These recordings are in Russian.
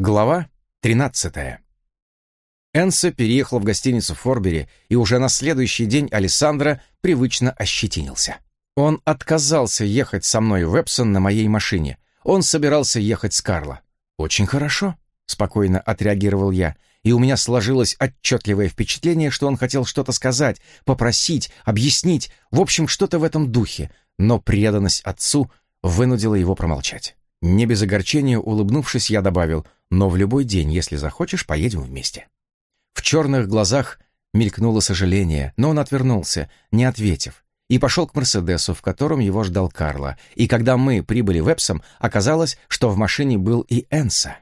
Глава 13. Энса переехал в гостиницу в Форбери, и уже на следующий день Александра привычно ощетинился. Он отказался ехать со мной в Эпсон на моей машине. Он собирался ехать с Карло. «Очень хорошо», — спокойно отреагировал я, и у меня сложилось отчетливое впечатление, что он хотел что-то сказать, попросить, объяснить, в общем, что-то в этом духе, но преданность отцу вынудила его промолчать. Не без огорчения улыбнувшись, я добавил, «Но в любой день, если захочешь, поедем вместе». В черных глазах мелькнуло сожаление, но он отвернулся, не ответив, и пошел к Мерседесу, в котором его ждал Карло. И когда мы прибыли в Эпсом, оказалось, что в машине был и Энса.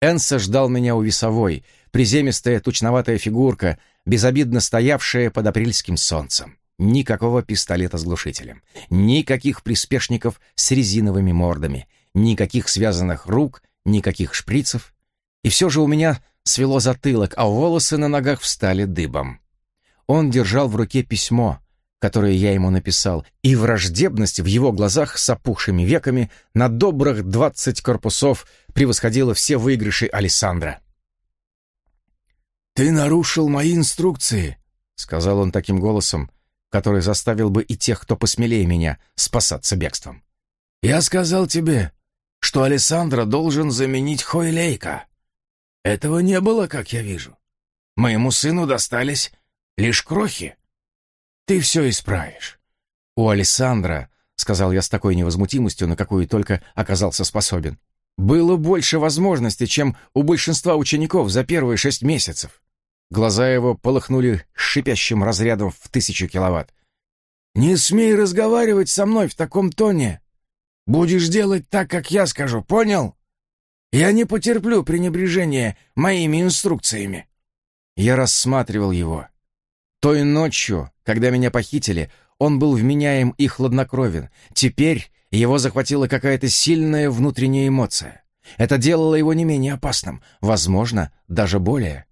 Энса ждал меня у весовой, приземистая тучноватая фигурка, безобидно стоявшая под апрельским солнцем. Никакого пистолета с глушителем, никаких приспешников с резиновыми мордами, Никаких связанных рук, никаких шприцев. И все же у меня свело затылок, а волосы на ногах встали дыбом. Он держал в руке письмо, которое я ему написал, и враждебность в его глазах с опухшими веками на добрых двадцать корпусов превосходила все выигрыши Александра. «Ты нарушил мои инструкции», — сказал он таким голосом, который заставил бы и тех, кто посмелее меня, спасаться бегством. «Я сказал тебе, что Александра должен заменить Хойлейка. Этого не было, как я вижу. Моему сыну достались лишь крохи. Ты все исправишь. У Александра, сказал я с такой невозмутимостью, на какую только оказался способен, было больше возможностей, чем у большинства учеников за первые шесть месяцев. Глаза его полыхнули шипящим разрядом в тысячу киловатт. «Не смей разговаривать со мной в таком тоне. Будешь делать так, как я скажу, понял? Я не потерплю пренебрежения моими инструкциями». Я рассматривал его. Той ночью, когда меня похитили, он был вменяем и хладнокровен. Теперь его захватила какая-то сильная внутренняя эмоция. Это делало его не менее опасным, возможно, даже более.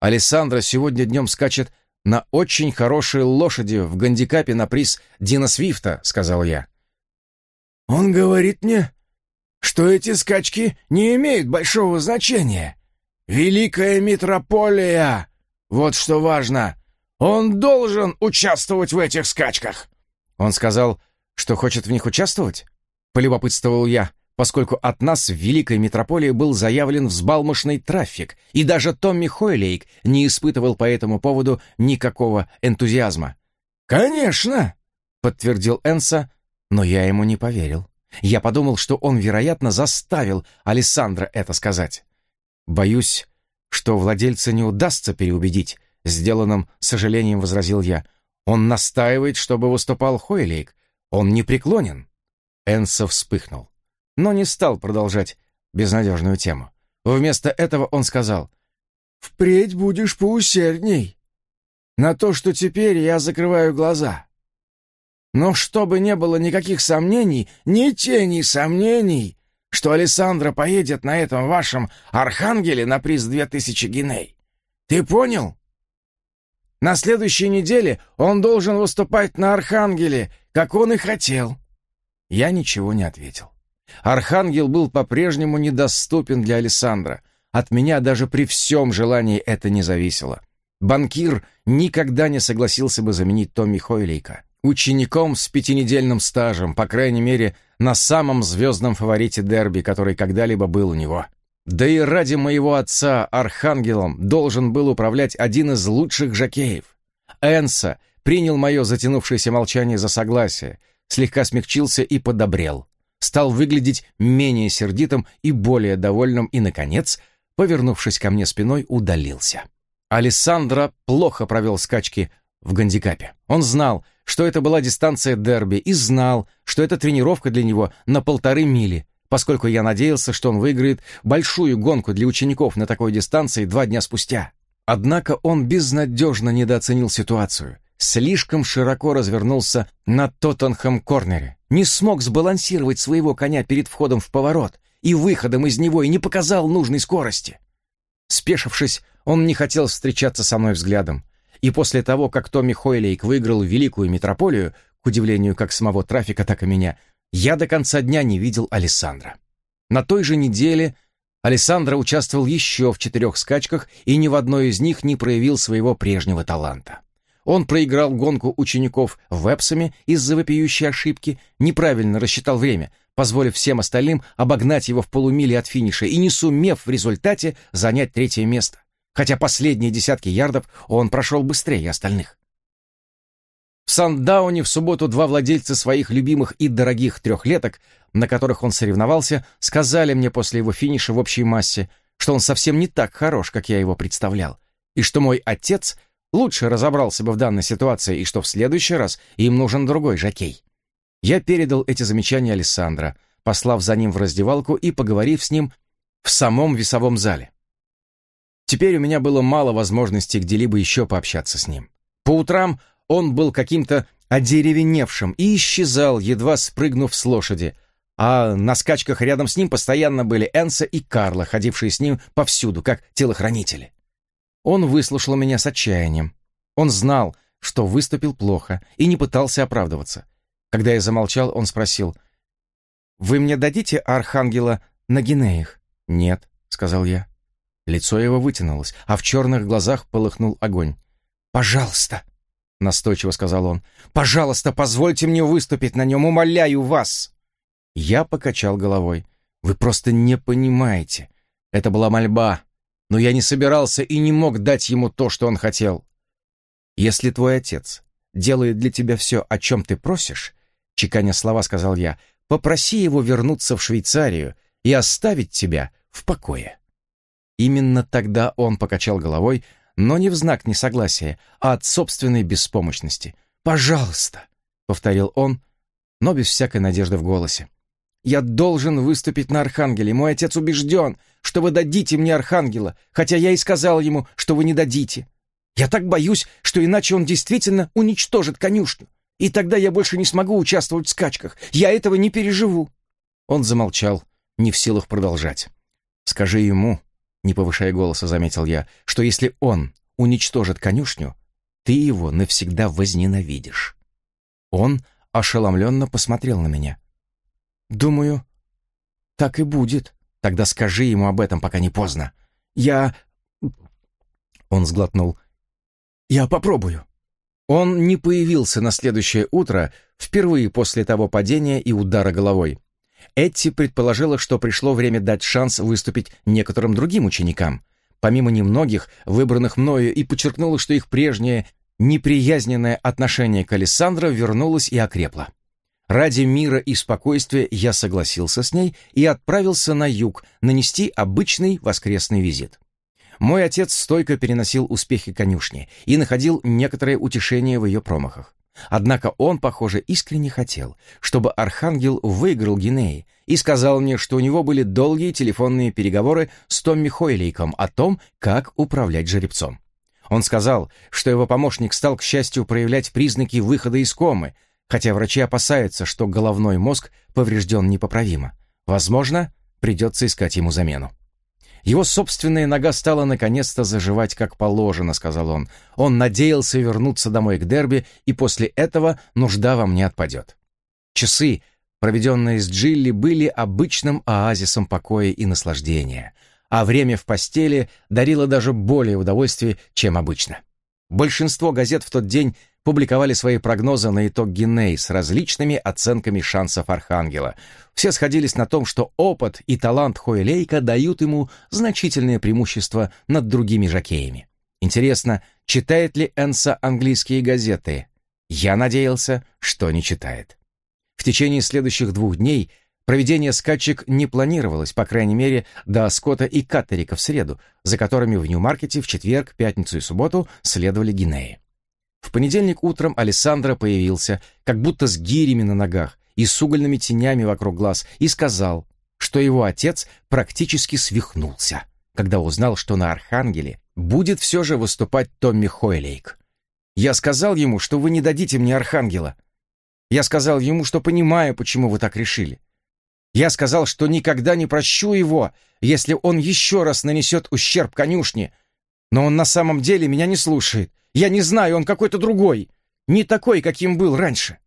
Александра сегодня днем скачет на очень хорошей лошади в гандикапе на приз Дина Свифта, сказал я. Он говорит мне, что эти скачки не имеют большого значения. Великая метрополия! Вот что важно. Он должен участвовать в этих скачках. Он сказал, что хочет в них участвовать? Полюбопытствовал я, поскольку от нас в Великой Метрополии был заявлен взбалмошный трафик, и даже Томми Хойлейк не испытывал по этому поводу никакого энтузиазма. «Конечно!» — подтвердил Энса, но я ему не поверил. Я подумал, что он, вероятно, заставил Александра это сказать. Боюсь, что владельца не удастся переубедить, сделанным сожалением возразил я. Он настаивает, чтобы выступал Хойлейк. Он не преклонен. Энсо вспыхнул, но не стал продолжать безнадежную тему. Вместо этого он сказал, «Впредь будешь поусердней. На то, что теперь я закрываю глаза. Но чтобы не было никаких сомнений, ни тени сомнений, что Александра поедет на этом вашем Архангеле на приз две тысячи гиней. Ты понял? На следующей неделе он должен выступать на Архангеле, как он и хотел. Я ничего не ответил. Архангел был по-прежнему недоступен для Александра. От меня даже при всем желании это не зависело. Банкир никогда не согласился бы заменить Томми Хойлейка учеником с пятинедельным стажем, по крайней мере, на самом звездном фаворите дерби, который когда-либо был у него. Да и ради моего отца Архангелом должен был управлять один из лучших жокеев. Энса принял мое затянувшееся молчание за согласие, слегка смягчился и подобрел. Стал выглядеть менее сердитым и более довольным и, наконец, повернувшись ко мне спиной, удалился. Алессандро плохо провел скачки в гандикапе. Он знал, что это была дистанция дерби, и знал, что это тренировка для него на полторы мили, поскольку я надеялся, что он выиграет большую гонку для учеников на такой дистанции два дня спустя. Однако он безнадежно недооценил ситуацию. Слишком широко развернулся на Тоттенхэм-корнере. Не смог сбалансировать своего коня перед входом в поворот и выходом из него и не показал нужной скорости. Спешившись, он не хотел встречаться со мной взглядом, и после того, как Томми Хойлейк выиграл великую метрополию, к удивлению как самого трафика, так и меня, я до конца дня не видел Александра. На той же неделе Александра участвовал еще в четырех скачках и ни в одной из них не проявил своего прежнего таланта. Он проиграл гонку учеников вепсами из-за вопиющей ошибки, неправильно рассчитал время, позволив всем остальным обогнать его в полумиле от финиша и не сумев в результате занять третье место, хотя последние десятки ярдов он прошел быстрее остальных. В Сандауне в субботу два владельца своих любимых и дорогих трехлеток, на которых он соревновался, сказали мне после его финиша в общей массе, что он совсем не так хорош, как я его представлял, и что мой отец лучше разобрался бы в данной ситуации, и что в следующий раз им нужен другой жокей. Я передал эти замечания Александра, послав за ним в раздевалку и поговорив с ним в самом весовом зале. Теперь у меня было мало возможностей где-либо еще пообщаться с ним. По утрам он был каким-то одеревеневшим и исчезал, едва спрыгнув с лошади, а на скачках рядом с ним постоянно были Энса и Карла, ходившие с ним повсюду, как телохранители. Он выслушал меня с отчаянием. Он знал, что выступил плохо, и не пытался оправдываться. Когда я замолчал, он спросил, «Вы мне дадите архангела на гинеях?» «Нет», — сказал я. Лицо его вытянулось, а в черных глазах полыхнул огонь. «Пожалуйста», — настойчиво сказал он, «пожалуйста, позвольте мне выступить на нем, умоляю вас!» Я покачал головой. «Вы просто не понимаете. Это была мольба, но я не собирался и не мог дать ему то, что он хотел. Если твой отец делает для тебя все, о чем ты просишь, чеканя слова, сказал я, попроси его вернуться в Швейцарию и оставить тебя в покое. Именно тогда он покачал головой, но не в знак несогласия, а от собственной беспомощности. «Пожалуйста», — повторил он, но без всякой надежды в голосе. «Я должен выступить на Архангеле. Мой отец убежден, что вы дадите мне Архангела, хотя я и сказал ему, что вы не дадите. Я так боюсь, что иначе он действительно уничтожит конюшню, и тогда я больше не смогу участвовать в скачках. Я этого не переживу». Он замолчал, не в силах продолжать. «Скажи ему, не повышая голоса, заметил я, что если он уничтожит конюшню, ты его навсегда возненавидишь. Он ошеломленно посмотрел на меня. «Думаю, так и будет. Тогда скажи ему об этом, пока не поздно. Я...» Он сглотнул. «Я попробую». Он не появился на следующее утро, впервые после того падения и удара головой. Этти предположила, что пришло время дать шанс выступить некоторым другим ученикам, помимо немногих, выбранных мною, и подчеркнула, что их прежнее неприязненное отношение к Александру вернулось и окрепло. Ради мира и спокойствия я согласился с ней и отправился на юг нанести обычный воскресный визит. Мой отец стойко переносил успехи конюшни и находил некоторое утешение в ее промахах. Однако он, похоже, искренне хотел, чтобы Архангел выиграл Гинеи, и сказал мне, что у него были долгие телефонные переговоры с Томми Хойлейком о том, как управлять жеребцом. Он сказал, что его помощник стал, к счастью, проявлять признаки выхода из комы, хотя врачи опасаются, что головной мозг поврежден непоправимо. Возможно, придется искать ему замену. Его собственная нога стала наконец-то заживать как положено, сказал он. Он надеялся вернуться домой к Дерби, и после этого нужда во мне отпадет. Часы, проведенные с Джилли, были обычным оазисом покоя и наслаждения, а время в постели дарило даже более удовольствия, чем обычно. Большинство газет в тот день публиковали свои прогнозы на итог Гиней с различными оценками шансов Архангела. Все сходились на том, что опыт и талант Хойлейка дают ему значительное преимущество над другими жокеями. Интересно, читает ли Энса английские газеты? Я надеялся, что не читает. В течение следующих двух дней проведение скачек не планировалось, по крайней мере, до Скотта и Каттерика в среду, за которыми в Нью-Маркете в четверг, пятницу и субботу следовали Гинеи. В понедельник утром Александра появился, как будто с гирями на ногах и с угольными тенями вокруг глаз, и сказал, что его отец практически свихнулся, когда узнал, что на Архангеле будет все же выступать Томми Хойлейк. «Я сказал ему, что вы не дадите мне Архангела. Я сказал ему, что понимаю, почему вы так решили. Я сказал, что никогда не прощу его, если он еще раз нанесет ущерб конюшне, но он на самом деле меня не слушает, я не знаю, он какой-то другой. Не такой, каким был раньше.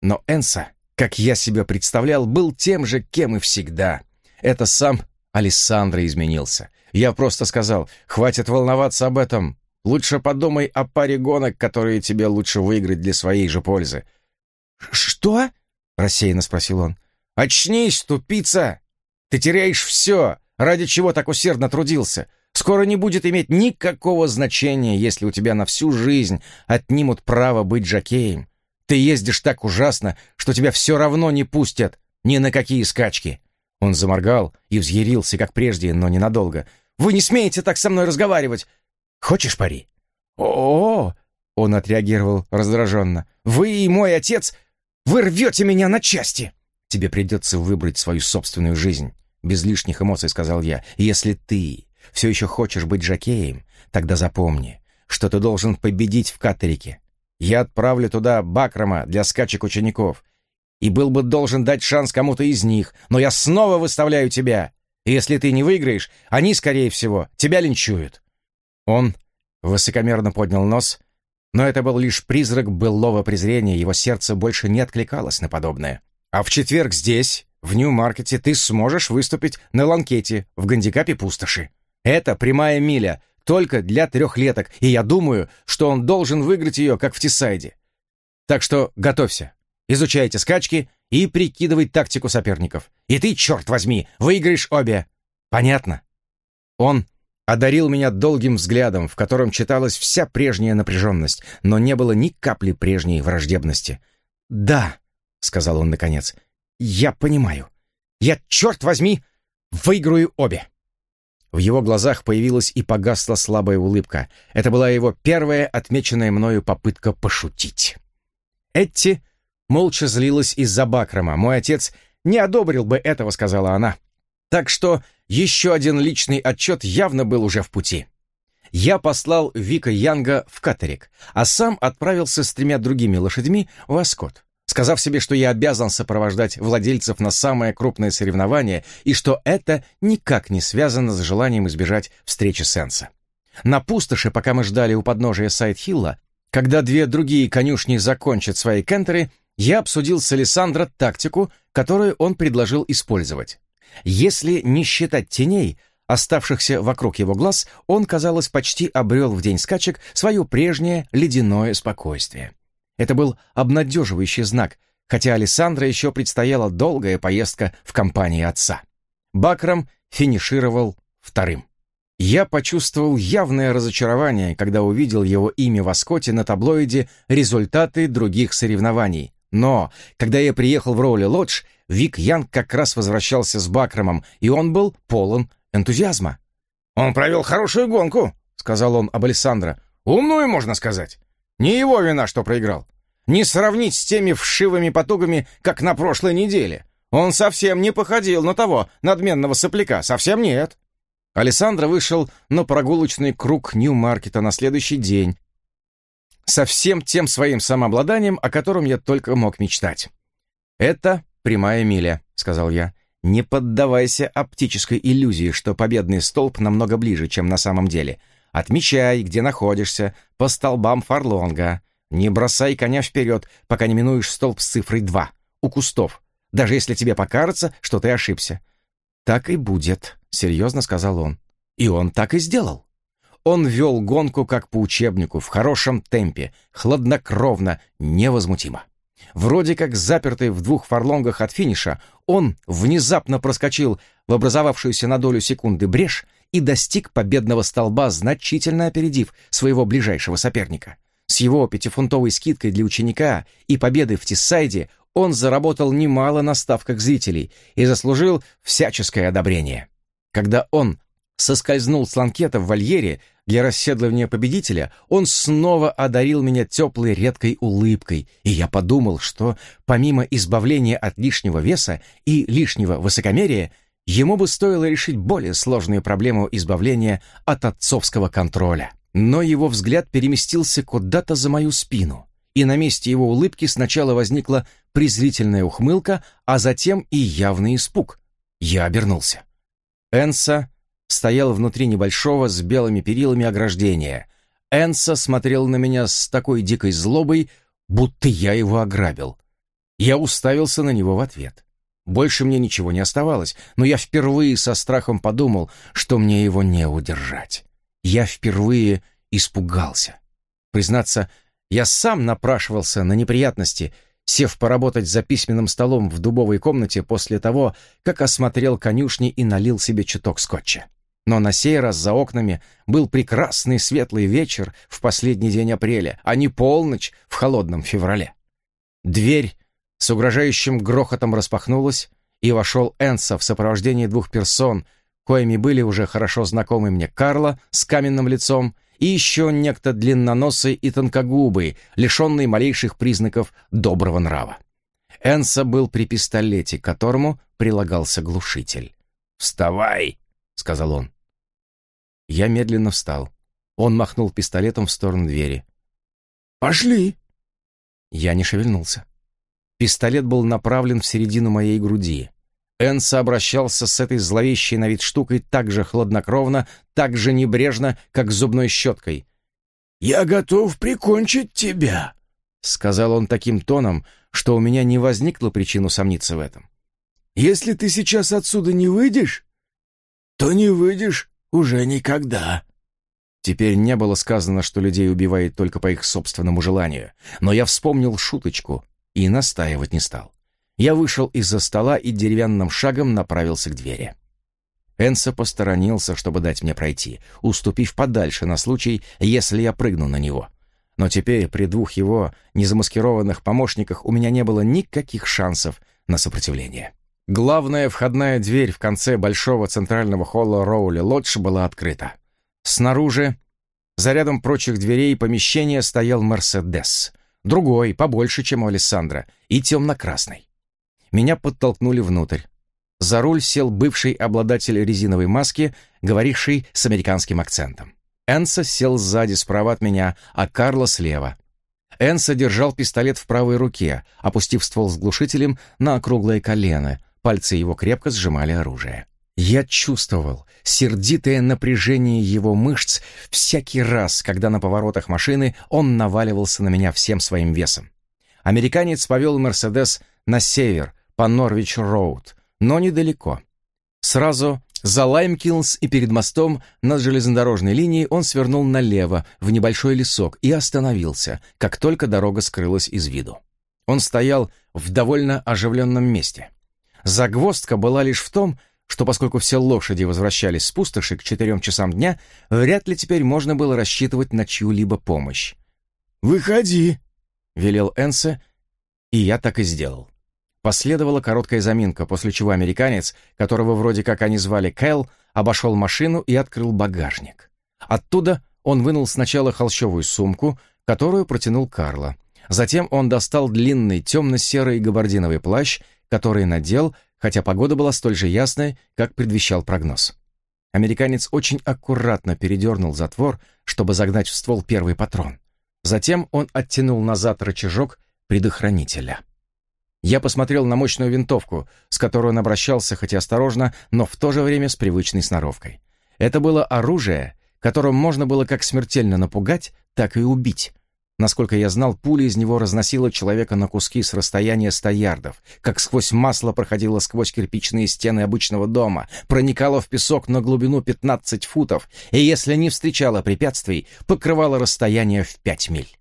Но Энса, как я себя представлял, был тем же, кем и всегда. Это сам Алессандро изменился. Я просто сказал, хватит волноваться об этом. Лучше подумай о паре гонок, которые тебе лучше выиграть для своей же пользы. «Что?» — рассеянно спросил он. «Очнись, тупица! Ты теряешь все, ради чего так усердно трудился. Скоро не будет иметь никакого значения, если у тебя на всю жизнь отнимут право быть жокеем. Ты ездишь так ужасно, что тебя все равно не пустят ни на какие скачки. Он заморгал и взъярился, как прежде, но ненадолго. «Вы не смеете так со мной разговаривать! Хочешь пари?» «О-о-о!» — он отреагировал раздраженно. «Вы и мой отец, вы рвете меня на части!» «Тебе придется выбрать свою собственную жизнь», — без лишних эмоций сказал я. «Если ты все еще хочешь быть жокеем, тогда запомни, что ты должен победить в Катерике. Я отправлю туда Бакрама для скачек учеников, и был бы должен дать шанс кому-то из них, но я снова выставляю тебя. И если ты не выиграешь, они, скорее всего, тебя линчуют». Он высокомерно поднял нос, но это был лишь призрак былого презрения, его сердце больше не откликалось на подобное. «А в четверг здесь, в Нью-Маркете, ты сможешь выступить на ланкете в гандикапе пустоши. Это прямая миля, только для трехлеток, и я думаю, что он должен выиграть ее, как в Тисайде. Так что готовься, изучайте скачки и прикидывай тактику соперников. И ты, черт возьми, выиграешь обе. Понятно? Он одарил меня долгим взглядом, в котором читалась вся прежняя напряженность, но не было ни капли прежней враждебности. «Да», — сказал он наконец, — «я понимаю. Я, черт возьми, выиграю обе». В его глазах появилась и погасла слабая улыбка. Это была его первая отмеченная мною попытка пошутить. Этти молча злилась из-за Бакрама. Мой отец не одобрил бы этого, сказала она. Так что еще один личный отчет явно был уже в пути. Я послал Вика Янга в Катерик, а сам отправился с тремя другими лошадьми в Аскот сказав себе, что я обязан сопровождать владельцев на самое крупное соревнование и что это никак не связано с желанием избежать встречи Сенса. На пустоши, пока мы ждали у подножия Сайт-Хилла, когда две другие конюшни закончат свои кентеры, я обсудил с Александро тактику, которую он предложил использовать. Если не считать теней, оставшихся вокруг его глаз, он, казалось, почти обрел в день скачек свое прежнее ледяное спокойствие. Это был обнадеживающий знак, хотя Александра еще предстояла долгая поездка в компании отца. Бакрам финишировал вторым. Я почувствовал явное разочарование, когда увидел его имя в Аскоте на таблоиде «Результаты других соревнований». Но, когда я приехал в Роули Лодж, Вик Янг как раз возвращался с Бакрамом, и он был полон энтузиазма. «Он провел хорошую гонку», — сказал он об Александра. «Умную, можно сказать. Не его вина, что проиграл. Не сравнить с теми вшивыми потугами, как на прошлой неделе. Он совсем не походил на того надменного сопляка, совсем нет. Александра вышел на прогулочный круг Нью-Маркета на следующий день, со всем тем своим самообладанием, о котором я только мог мечтать. «Это прямая миля», — сказал я. «Не поддавайся оптической иллюзии, что победный столб намного ближе, чем на самом деле. Отмечай, где находишься, по столбам фарлонга. Не бросай коня вперед, пока не минуешь столб с цифрой 2 у кустов, даже если тебе покажется, что ты ошибся. «Так и будет», — серьезно сказал он. И он так и сделал. Он вел гонку как по учебнику, в хорошем темпе, хладнокровно, невозмутимо. Вроде как запертый в двух фарлонгах от финиша, он внезапно проскочил в образовавшуюся на долю секунды брешь и достиг победного столба, значительно опередив своего ближайшего соперника. С его пятифунтовой скидкой для ученика и победы в Тиссайде он заработал немало на ставках зрителей и заслужил всяческое одобрение. Когда он соскользнул с ланкета в вольере для расседлывания победителя, он снова одарил меня теплой редкой улыбкой, и я подумал, что помимо избавления от лишнего веса и лишнего высокомерия, ему бы стоило решить более сложную проблему избавления от отцовского контроля. Но его взгляд переместился куда-то за мою спину, и на месте его улыбки сначала возникла презрительная ухмылка, а затем и явный испуг. Я обернулся. Энса стоял внутри небольшого с белыми перилами ограждения. Энса смотрел на меня с такой дикой злобой, будто я его ограбил. Я уставился на него в ответ. Больше мне ничего не оставалось, но я впервые со страхом подумал, что мне его не удержать. Я впервые испугался. Признаться, я сам напрашивался на неприятности, сев поработать за письменным столом в дубовой комнате после того, как осмотрел конюшни и налил себе чуток скотча. Но на сей раз за окнами был прекрасный светлый вечер в последний день апреля, а не полночь в холодном феврале. Дверь с угрожающим грохотом распахнулась, и вошел Энса в сопровождении двух персон, коими были уже хорошо знакомы мне Карла с каменным лицом и еще некто длинноносый и тонкогубый, лишенный малейших признаков доброго нрава. Энса был при пистолете, к которому прилагался глушитель. «Вставай!» — сказал он. Я медленно встал. Он махнул пистолетом в сторону двери. «Пошли!» Я не шевельнулся. Пистолет был направлен в середину моей груди. Энса обращался с этой зловещей на вид штукой так же хладнокровно, так же небрежно, как зубной щеткой. «Я готов прикончить тебя», — сказал он таким тоном, что у меня не возникло причин усомниться в этом. «Если ты сейчас отсюда не выйдешь, то не выйдешь уже никогда». Теперь не было сказано, что людей убивает только по их собственному желанию, но я вспомнил шуточку и настаивать не стал. Я вышел из-за стола и деревянным шагом направился к двери. Энса посторонился, чтобы дать мне пройти, уступив подальше на случай, если я прыгну на него. Но теперь при двух его незамаскированных помощниках у меня не было никаких шансов на сопротивление. Главная входная дверь в конце большого центрального холла Роули Лодж была открыта. Снаружи, за рядом прочих дверей помещения стоял «Мерседес». Другой, побольше, чем у Александра, и темно-красный. Меня подтолкнули внутрь. За руль сел бывший обладатель резиновой маски, говоривший с американским акцентом. Энса сел сзади справа от меня, а Карло слева. Энса держал пистолет в правой руке, опустив ствол с глушителем на округлое колено, пальцы его крепко сжимали оружие. Я чувствовал сердитое напряжение его мышц всякий раз, когда на поворотах машины он наваливался на меня всем своим весом. Американец повел «Мерседес» на север, по Норвич-Роуд, но недалеко. Сразу за Лаймкилнс и перед мостом над железнодорожной линией он свернул налево, в небольшой лесок, и остановился, как только дорога скрылась из виду. Он стоял в довольно оживленном месте. Загвоздка была лишь в том, что поскольку все лошади возвращались с пустоши к четырем часам дня, вряд ли теперь можно было рассчитывать на чью-либо помощь. «Выходи!» — велел Энсе, и я так и сделал. Последовала короткая заминка, после чего американец, которого вроде как они звали Кэл, обошел машину и открыл багажник. Оттуда он вынул сначала холщовую сумку, которую протянул Карло. Затем он достал длинный темно-серый габардиновый плащ, который надел, хотя погода была столь же ясная, как предвещал прогноз. Американец очень аккуратно передернул затвор, чтобы загнать в ствол первый патрон. Затем он оттянул назад рычажок предохранителя. Я посмотрел на мощную винтовку, с которой он обращался, хоть и осторожно, но в то же время с привычной сноровкой. Это было оружие, которым можно было как смертельно напугать, так и убить. Насколько я знал, пуля из него разносила человека на куски с расстояния ста ярдов, как сквозь масло проходила сквозь кирпичные стены обычного дома, проникала в песок на глубину 15 футов и, если не встречала препятствий, покрывала расстояние в 5 миль.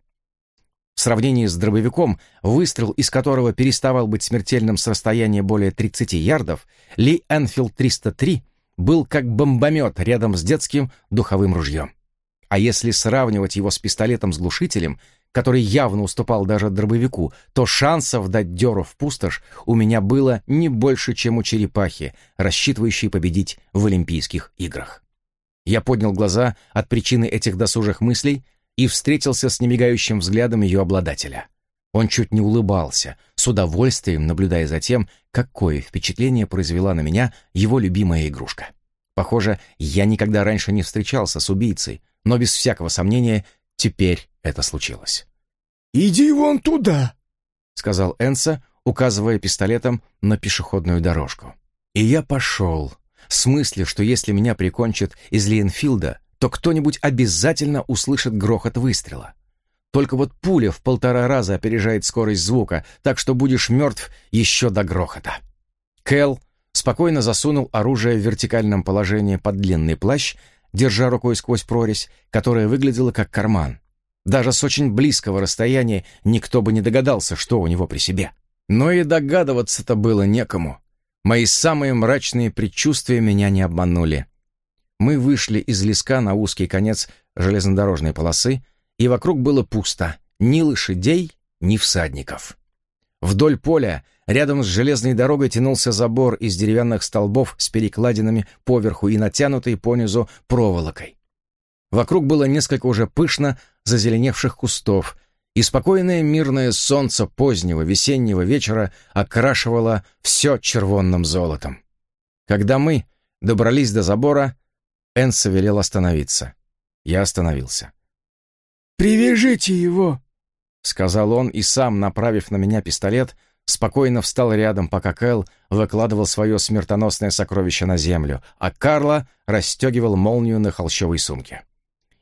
В сравнении с дробовиком, выстрел из которого переставал быть смертельным с расстояния более 30 ярдов, Ли Энфилд 303 был как бомбомет рядом с детским духовым ружьем. А если сравнивать его с пистолетом с глушителем, который явно уступал даже дробовику, то шансов дать дёру в пустошь у меня было не больше, чем у черепахи, рассчитывающей победить в Олимпийских играх. Я поднял глаза от причины этих досужих мыслей и встретился с немигающим взглядом ее обладателя. Он чуть не улыбался, с удовольствием наблюдая за тем, какое впечатление произвела на меня его любимая игрушка. Похоже, я никогда раньше не встречался с убийцей, но без всякого сомнения теперь это случилось. «Иди вон туда», — сказал Энса, указывая пистолетом на пешеходную дорожку. И я пошел, с мыслью, что если меня прикончат из Лиенфилда, то кто-нибудь обязательно услышит грохот выстрела. Только вот пуля в полтора раза опережает скорость звука, так что будешь мертв еще до грохота. Кэл спокойно засунул оружие в вертикальном положении под длинный плащ, держа рукой сквозь прорезь, которая выглядела как карман. Даже с очень близкого расстояния никто бы не догадался, что у него при себе. Но и догадываться-то было некому. Мои самые мрачные предчувствия меня не обманули. Мы вышли из леска на узкий конец железнодорожной полосы, и вокруг было пусто, ни лошадей, ни всадников. Вдоль поля, рядом с железной дорогой, тянулся забор из деревянных столбов с перекладинами поверху и натянутой понизу проволокой. Вокруг было несколько уже пышно зазеленевших кустов, и спокойное мирное солнце позднего весеннего вечера окрашивало все червонным золотом. Когда мы добрались до забора, Энса велел остановиться. Я остановился. «Привяжите его!» — сказал он, и сам, направив на меня пистолет, спокойно встал рядом, пока Кэл выкладывал свое смертоносное сокровище на землю, а Карла расстегивал молнию на холщовой сумке.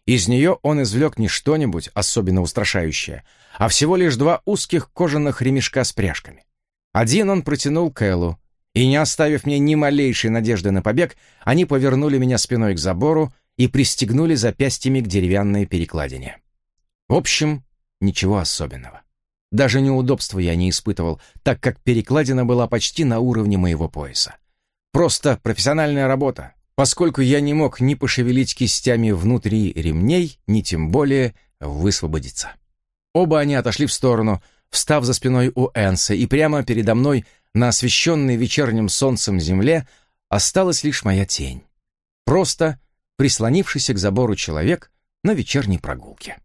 Из нее он извлек не что-нибудь особенно устрашающее, а всего лишь два узких кожаных ремешка с пряжками. Один он протянул Кэллу, и, не оставив мне ни малейшей надежды на побег, они повернули меня спиной к забору и пристегнули запястьями к деревянной перекладине. В общем, ничего особенного. Даже неудобства я не испытывал, так как перекладина была почти на уровне моего пояса. Просто профессиональная работа, поскольку я не мог ни пошевелить кистями внутри ремней, ни тем более высвободиться. Оба они отошли в сторону, встав за спиной у Энса, и прямо передо мной, на освещенной вечерним солнцем земле, осталась лишь моя тень. Просто прислонившийся к забору человек на вечерней прогулке.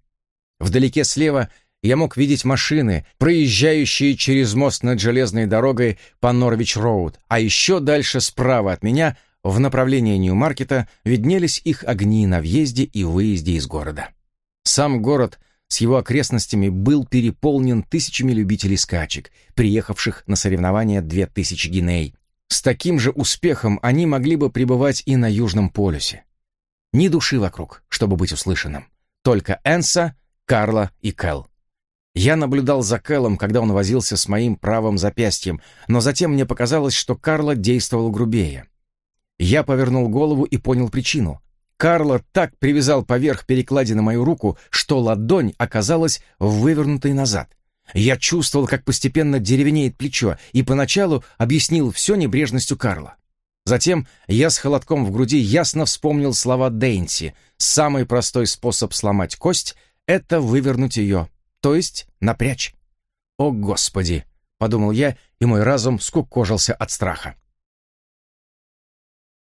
Вдалеке слева я мог видеть машины, проезжающие через мост над железной дорогой по Норвич-Роуд, а еще дальше справа от меня в направлении Нью-Маркета виднелись их огни на въезде и выезде из города. Сам город с его окрестностями был переполнен тысячами любителей скачек, приехавших на соревнования 2000 гиней. С таким же успехом они могли бы пребывать и на Южном полюсе. Ни души вокруг, чтобы быть услышанным. Только Энса, Карла и Кэл. Я наблюдал за Кэлом, когда он возился с моим правым запястьем, но затем мне показалось, что Карла действовал грубее. Я повернул голову и понял причину. Карло так привязал поверх перекладины мою руку, что ладонь оказалась вывернутой назад. Я чувствовал, как постепенно деревенеет плечо, и поначалу объяснил все небрежностью Карла. Затем я с холодком в груди ясно вспомнил слова Дейнси. Самый простой способ сломать кость — это вывернуть ее, то есть напрячь. «О, Господи!» — подумал я, и мой разум скукожился от страха.